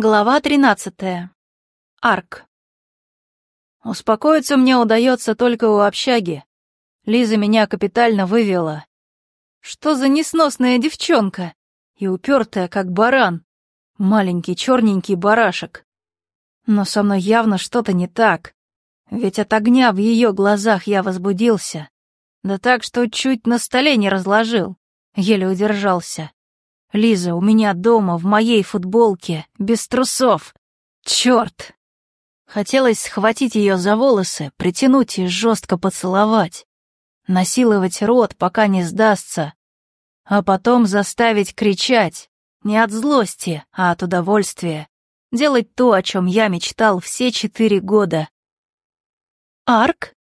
Глава 13. Арк. Успокоиться мне удается только у общаги. Лиза меня капитально вывела. Что за несносная девчонка? И упертая, как баран. Маленький черненький барашек. Но со мной явно что-то не так. Ведь от огня в ее глазах я возбудился. Да так, что чуть на столе не разложил. Еле удержался. Лиза у меня дома, в моей футболке, без трусов. Черт! Хотелось схватить ее за волосы, притянуть и жестко поцеловать. Насиловать рот, пока не сдастся. А потом заставить кричать. Не от злости, а от удовольствия. Делать то, о чем я мечтал все четыре года. «Арк?»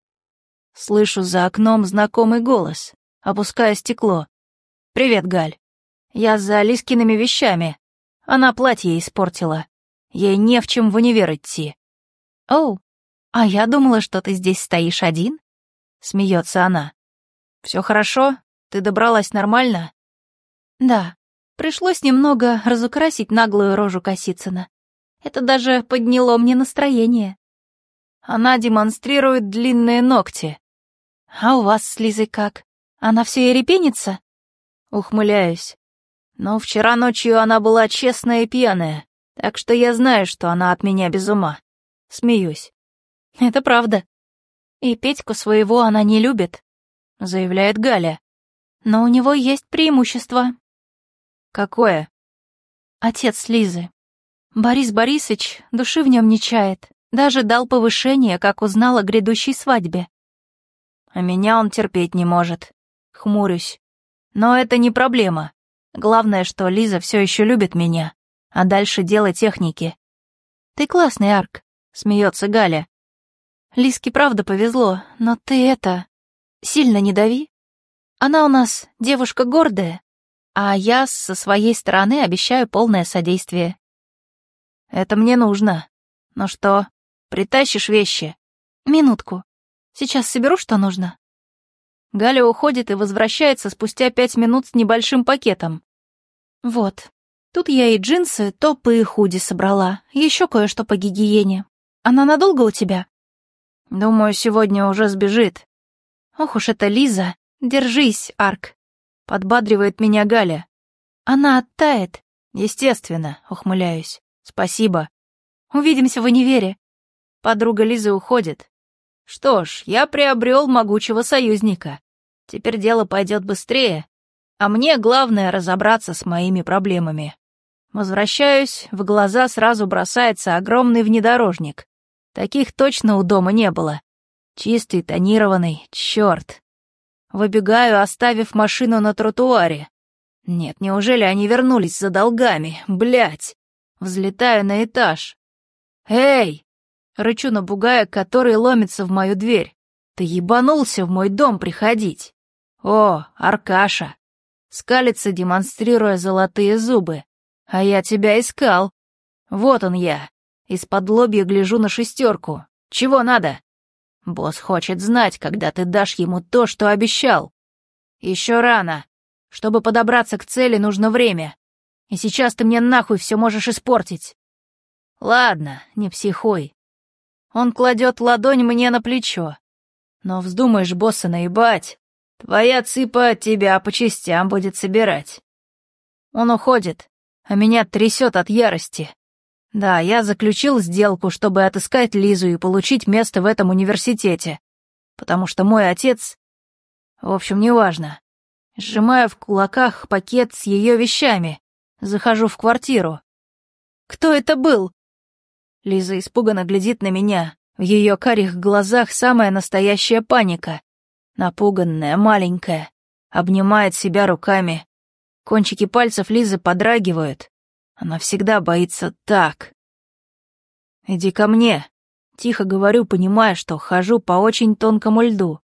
Слышу за окном знакомый голос, опуская стекло. «Привет, Галь». Я за Лискиными вещами. Она платье испортила. Ей не в чем в универ идти. Оу, а я думала, что ты здесь стоишь один? Смеется она. Все хорошо? Ты добралась нормально? Да, пришлось немного разукрасить наглую рожу Косицына. Это даже подняло мне настроение. Она демонстрирует длинные ногти. А у вас с Лизой как? Она все и репенится? Ухмыляюсь. Но вчера ночью она была честная и пьяная, так что я знаю, что она от меня без ума. Смеюсь. Это правда. И Петьку своего она не любит, заявляет Галя. Но у него есть преимущество. Какое? Отец Лизы. Борис Борисович души в нем не чает, даже дал повышение, как узнал о грядущей свадьбе. А меня он терпеть не может. Хмурюсь. Но это не проблема. Главное, что Лиза все еще любит меня, а дальше дело техники. Ты классный, Арк, смеется Галя. Лизке правда повезло, но ты это... Сильно не дави. Она у нас девушка гордая, а я со своей стороны обещаю полное содействие. Это мне нужно. Ну что, притащишь вещи? Минутку. Сейчас соберу, что нужно. Галя уходит и возвращается спустя пять минут с небольшим пакетом. Вот. Тут я и джинсы, топы и худи собрала. Еще кое-что по гигиене. Она надолго у тебя? Думаю, сегодня уже сбежит. Ох уж это Лиза. Держись, Арк. Подбадривает меня Галя. Она оттает. Естественно, ухмыляюсь. Спасибо. Увидимся в универе. Подруга Лизы уходит. Что ж, я приобрел могучего союзника. Теперь дело пойдет быстрее, а мне главное разобраться с моими проблемами. Возвращаюсь, в глаза сразу бросается огромный внедорожник. Таких точно у дома не было. Чистый, тонированный, черт. Выбегаю, оставив машину на тротуаре. Нет, неужели они вернулись за долгами? Блять! Взлетаю на этаж. «Эй!» — рычу на бугая, который ломится в мою дверь. «Ты ебанулся в мой дом приходить?» «О, Аркаша!» Скалится, демонстрируя золотые зубы. А я тебя искал. Вот он я. Из-под лобья гляжу на шестерку. Чего надо? Босс хочет знать, когда ты дашь ему то, что обещал. Еще рано. Чтобы подобраться к цели, нужно время. И сейчас ты мне нахуй все можешь испортить. Ладно, не психуй. Он кладет ладонь мне на плечо. Но вздумаешь босса наебать, Твоя цыпа тебя по частям будет собирать. Он уходит, а меня трясет от ярости. Да, я заключил сделку, чтобы отыскать Лизу и получить место в этом университете. Потому что мой отец... В общем, неважно. Сжимаю в кулаках пакет с ее вещами. Захожу в квартиру. «Кто это был?» Лиза испуганно глядит на меня. В ее карих глазах самая настоящая паника напуганная, маленькая, обнимает себя руками. Кончики пальцев Лизы подрагивают. Она всегда боится так. «Иди ко мне», — тихо говорю, понимая, что хожу по очень тонкому льду.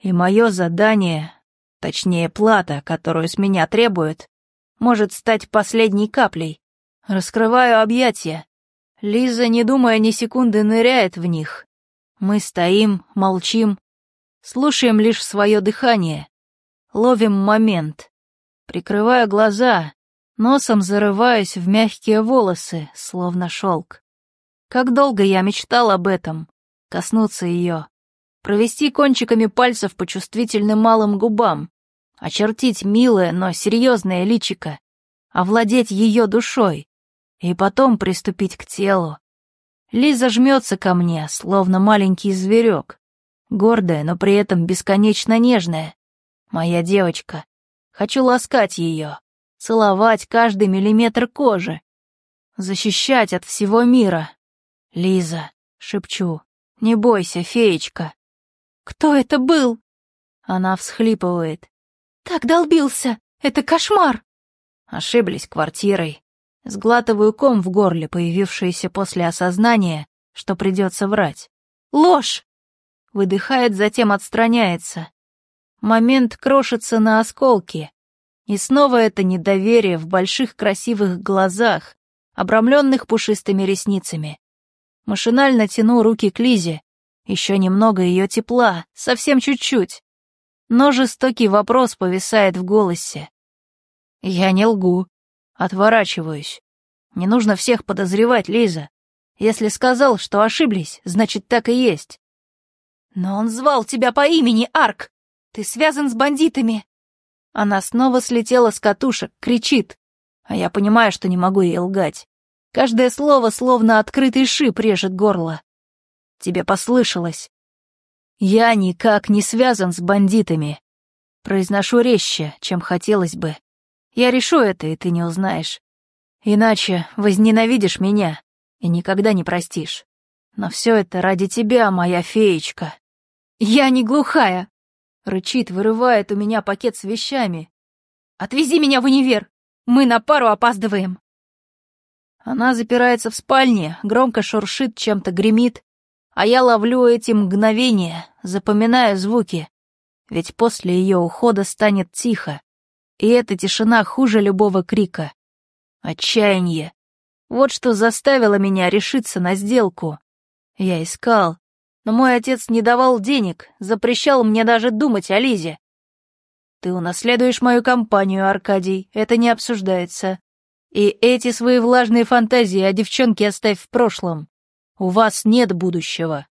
И мое задание, точнее плата, которую с меня требуют, может стать последней каплей. Раскрываю объятия. Лиза, не думая ни секунды, ныряет в них. Мы стоим, молчим, Слушаем лишь свое дыхание. Ловим момент. Прикрываю глаза. Носом зарываюсь в мягкие волосы, словно шелк. Как долго я мечтал об этом, коснуться ее, провести кончиками пальцев по чувствительным малым губам, очертить милое, но серьезное личико, овладеть ее душой и потом приступить к телу. Лиза жмется ко мне, словно маленький зверек, гордая, но при этом бесконечно нежная. Моя девочка. Хочу ласкать ее, целовать каждый миллиметр кожи, защищать от всего мира. Лиза, шепчу, не бойся, феечка. Кто это был? Она всхлипывает. Так долбился, это кошмар. Ошиблись квартирой. Сглатываю ком в горле, появившийся после осознания, что придется врать. Ложь! Выдыхает, затем отстраняется. Момент крошится на осколки. И снова это недоверие в больших красивых глазах, обрамленных пушистыми ресницами. Машинально тяну руки к Лизе. Еще немного ее тепла, совсем чуть-чуть. Но жестокий вопрос повисает в голосе. Я не лгу. Отворачиваюсь. Не нужно всех подозревать, Лиза. Если сказал, что ошиблись, значит, так и есть. Но он звал тебя по имени, Арк. Ты связан с бандитами. Она снова слетела с катушек, кричит. А я понимаю, что не могу ей лгать. Каждое слово словно открытый шип режет горло. Тебе послышалось. Я никак не связан с бандитами. Произношу резче, чем хотелось бы. Я решу это, и ты не узнаешь. Иначе возненавидишь меня и никогда не простишь. Но все это ради тебя, моя феечка. Я не глухая. Рычит, вырывает у меня пакет с вещами. Отвези меня в универ. Мы на пару опаздываем. Она запирается в спальне, громко шуршит, чем-то гремит, а я ловлю эти мгновения, запоминаю звуки, ведь после ее ухода станет тихо, и эта тишина хуже любого крика. Отчаяние. Вот что заставило меня решиться на сделку. Я искал, но мой отец не давал денег, запрещал мне даже думать о Лизе. Ты унаследуешь мою компанию, Аркадий, это не обсуждается. И эти свои влажные фантазии о девчонке оставь в прошлом. У вас нет будущего.